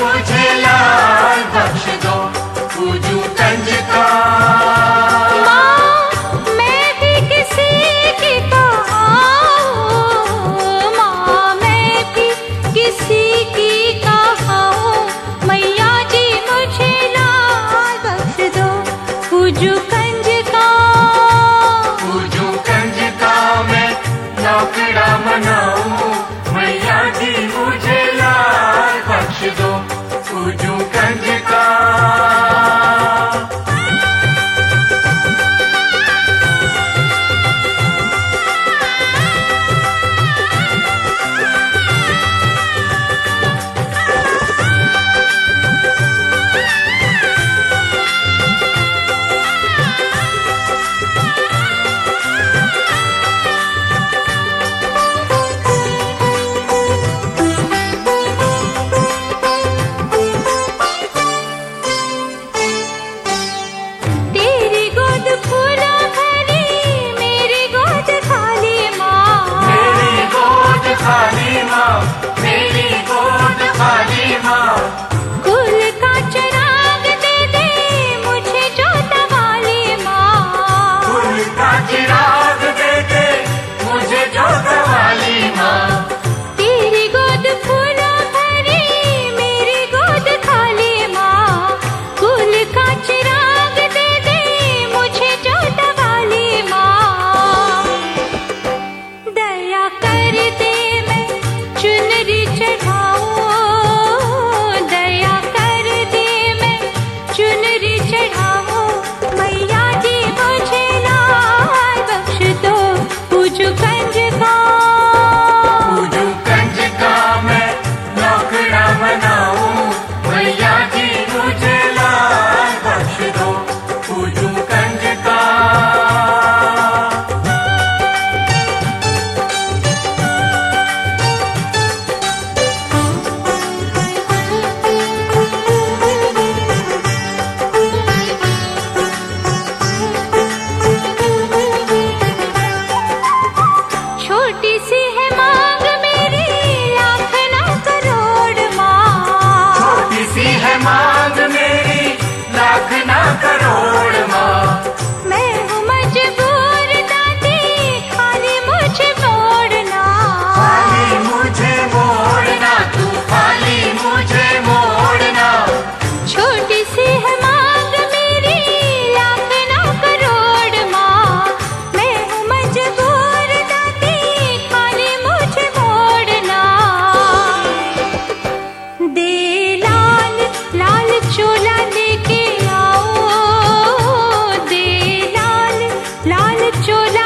मुझे बख्श दो my chula.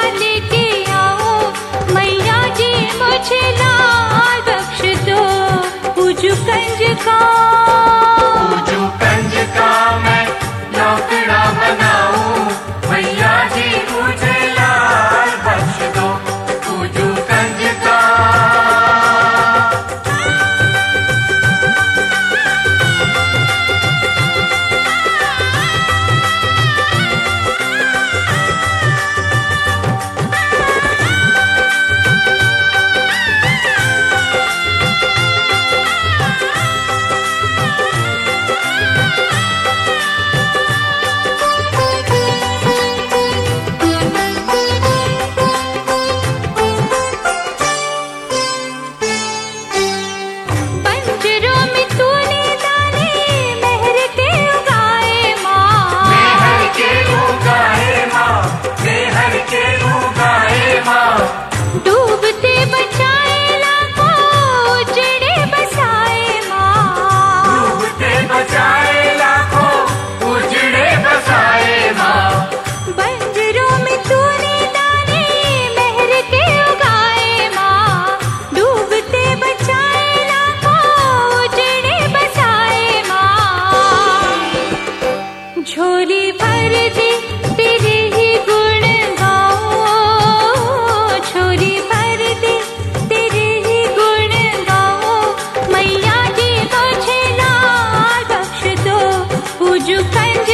time